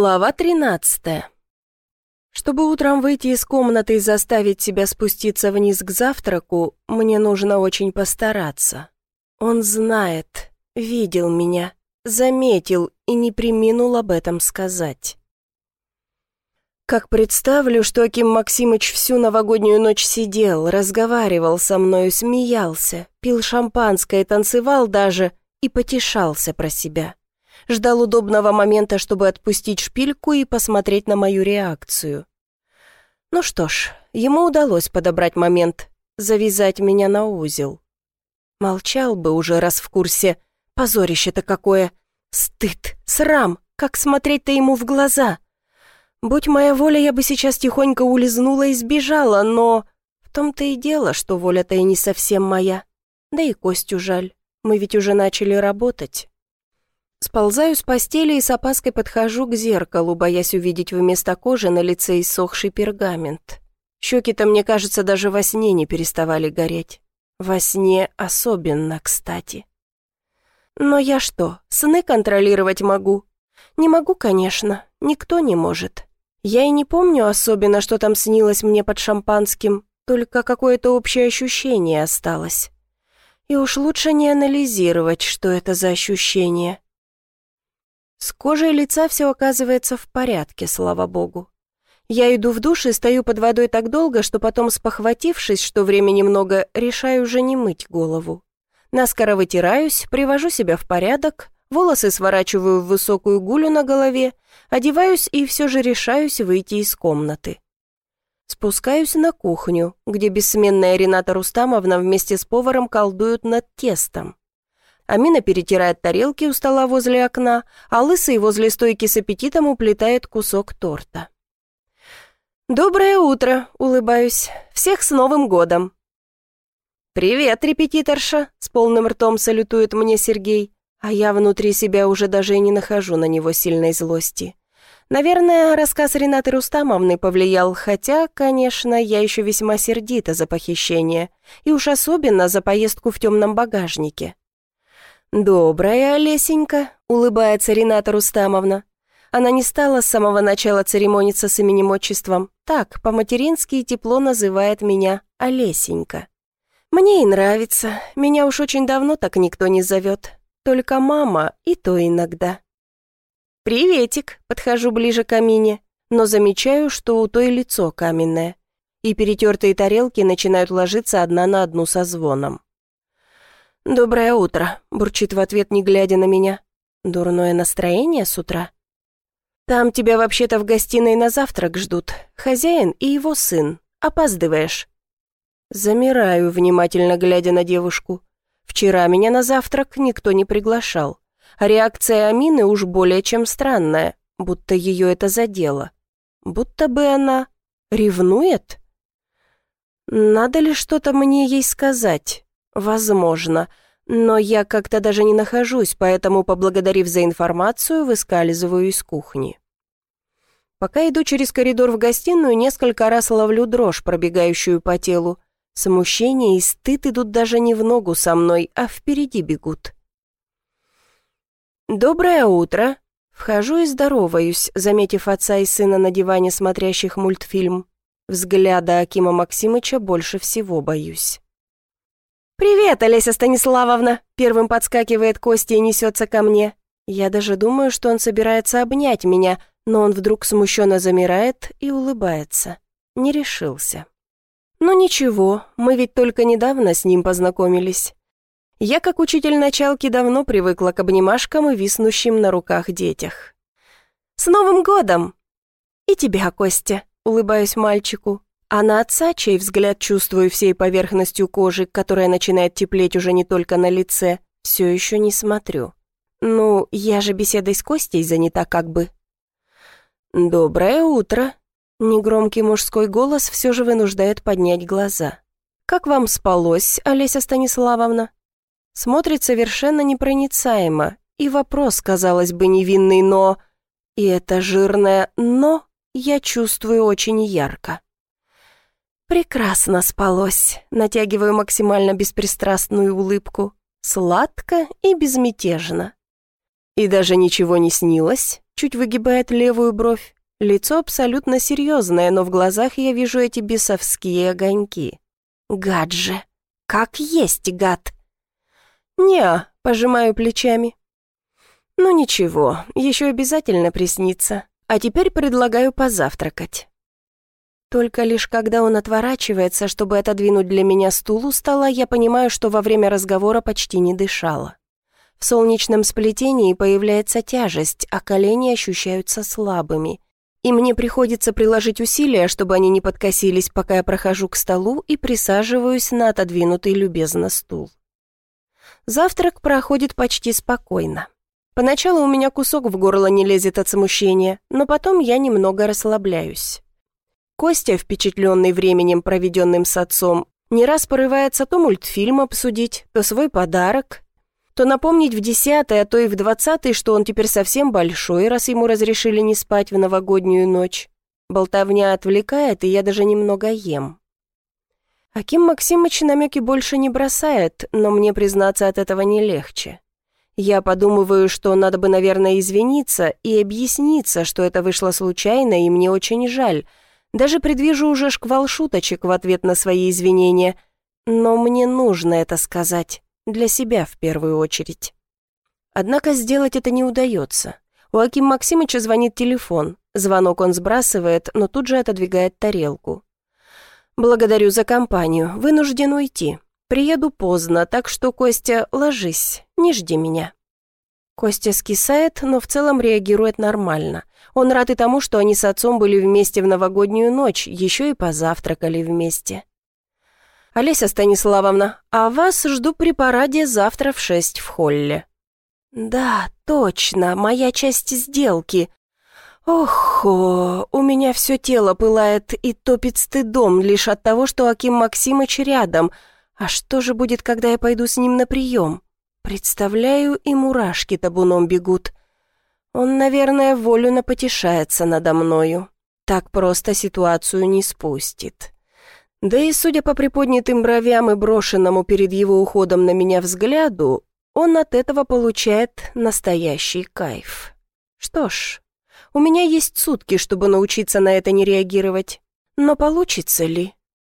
Глава 13 Чтобы утром выйти из комнаты и заставить себя спуститься вниз к завтраку, мне нужно очень постараться. Он знает, видел меня, заметил и не приминул об этом сказать. Как представлю, что Аким Максимыч всю новогоднюю ночь сидел, разговаривал со мною, смеялся, пил шампанское, танцевал даже и потешался про себя ждал удобного момента, чтобы отпустить шпильку и посмотреть на мою реакцию. Ну что ж, ему удалось подобрать момент, завязать меня на узел. Молчал бы уже раз в курсе. Позорище-то какое! Стыд, срам, как смотреть-то ему в глаза! Будь моя воля, я бы сейчас тихонько улизнула и сбежала, но... В том-то и дело, что воля-то и не совсем моя. Да и Костю жаль, мы ведь уже начали работать. Сползаю с постели и с опаской подхожу к зеркалу, боясь увидеть вместо кожи на лице иссохший пергамент. Щеки-то, мне кажется, даже во сне не переставали гореть. Во сне особенно, кстати. Но я что, сны контролировать могу? Не могу, конечно, никто не может. Я и не помню особенно, что там снилось мне под шампанским, только какое-то общее ощущение осталось. И уж лучше не анализировать, что это за ощущение. С кожей лица все оказывается в порядке, слава богу. Я иду в душ и стою под водой так долго, что потом, спохватившись, что времени много, решаю уже не мыть голову. Наскоро вытираюсь, привожу себя в порядок, волосы сворачиваю в высокую гулю на голове, одеваюсь и все же решаюсь выйти из комнаты. Спускаюсь на кухню, где бессменная Рената Рустамовна вместе с поваром колдуют над тестом. Амина перетирает тарелки у стола возле окна, а Лысый возле стойки с аппетитом уплетает кусок торта. «Доброе утро», — улыбаюсь. «Всех с Новым годом!» «Привет, репетиторша!» — с полным ртом салютует мне Сергей, а я внутри себя уже даже и не нахожу на него сильной злости. Наверное, рассказ Ренаты Рустамовны повлиял, хотя, конечно, я еще весьма сердита за похищение, и уж особенно за поездку в темном багажнике. «Добрая, Олесенька», — улыбается Рената Рустамовна. Она не стала с самого начала церемониться с именем-отчеством. Так, по-матерински тепло называет меня Олесенька. Мне и нравится. Меня уж очень давно так никто не зовет. Только мама, и то иногда. «Приветик», — подхожу ближе к камине, но замечаю, что у той лицо каменное, и перетертые тарелки начинают ложиться одна на одну со звоном. «Доброе утро», — бурчит в ответ, не глядя на меня. «Дурное настроение с утра?» «Там тебя вообще-то в гостиной на завтрак ждут. Хозяин и его сын. Опаздываешь». Замираю, внимательно глядя на девушку. Вчера меня на завтрак никто не приглашал. Реакция Амины уж более чем странная, будто ее это задело. Будто бы она ревнует? Надо ли что-то мне ей сказать? Возможно. Но я как-то даже не нахожусь, поэтому, поблагодарив за информацию, выскальзываю из кухни. Пока иду через коридор в гостиную, несколько раз ловлю дрожь, пробегающую по телу. Смущение и стыд идут даже не в ногу со мной, а впереди бегут. «Доброе утро!» Вхожу и здороваюсь, заметив отца и сына на диване, смотрящих мультфильм. Взгляда Акима Максимыча больше всего боюсь. «Привет, Олеся Станиславовна!» Первым подскакивает Костя и несется ко мне. Я даже думаю, что он собирается обнять меня, но он вдруг смущенно замирает и улыбается. Не решился. «Ну ничего, мы ведь только недавно с ним познакомились». Я, как учитель началки, давно привыкла к обнимашкам и виснущим на руках детях. «С Новым годом!» «И тебя, Костя!» — улыбаюсь мальчику. А на отца, чей взгляд чувствую всей поверхностью кожи, которая начинает теплеть уже не только на лице, все еще не смотрю. Ну, я же беседой с Костей занята как бы. «Доброе утро!» Негромкий мужской голос все же вынуждает поднять глаза. «Как вам спалось, Олеся Станиславовна?» Смотрит совершенно непроницаемо, и вопрос, казалось бы, невинный, но... И это жирное «но» я чувствую очень ярко. Прекрасно спалось. Натягиваю максимально беспристрастную улыбку. Сладко и безмятежно. И даже ничего не снилось. чуть выгибает левую бровь. Лицо абсолютно серьезное, но в глазах я вижу эти бесовские огоньки. Гад же! Как есть гад! не пожимаю плечами. Ну ничего, еще обязательно приснится. А теперь предлагаю позавтракать. Только лишь когда он отворачивается, чтобы отодвинуть для меня стул у стола, я понимаю, что во время разговора почти не дышала. В солнечном сплетении появляется тяжесть, а колени ощущаются слабыми и мне приходится приложить усилия, чтобы они не подкосились, пока я прохожу к столу и присаживаюсь на отодвинутый любезно стул. Завтрак проходит почти спокойно. Поначалу у меня кусок в горло не лезет от смущения, но потом я немного расслабляюсь. Костя, впечатленный временем, проведенным с отцом, не раз порывается то мультфильм обсудить, то свой подарок, то напомнить в десятый, а то и в двадцатый, что он теперь совсем большой, раз ему разрешили не спать в новогоднюю ночь. Болтовня отвлекает, и я даже немного ем. Аким Максимыч намеки больше не бросает, но мне признаться от этого не легче. Я подумываю, что надо бы, наверное, извиниться и объясниться, что это вышло случайно, и мне очень жаль. Даже предвижу уже шквал шуточек в ответ на свои извинения. Но мне нужно это сказать. Для себя в первую очередь. Однако сделать это не удается. У Аким Максимыча звонит телефон. Звонок он сбрасывает, но тут же отодвигает тарелку. «Благодарю за компанию. Вынужден уйти. Приеду поздно, так что, Костя, ложись. Не жди меня». Костя скисает, но в целом реагирует нормально. Он рад и тому, что они с отцом были вместе в новогоднюю ночь, еще и позавтракали вместе. «Олеся Станиславовна, а вас жду при параде завтра в шесть в холле». «Да, точно, моя часть сделки. Охо, у меня все тело пылает и топит стыдом лишь от того, что Аким Максимыч рядом. А что же будет, когда я пойду с ним на прием? Представляю, и мурашки табуном бегут. Он, наверное, волю напотешается надо мною. Так просто ситуацию не спустит». Да и, судя по приподнятым бровям и брошенному перед его уходом на меня взгляду, он от этого получает настоящий кайф. Что ж, у меня есть сутки, чтобы научиться на это не реагировать. Но получится ли?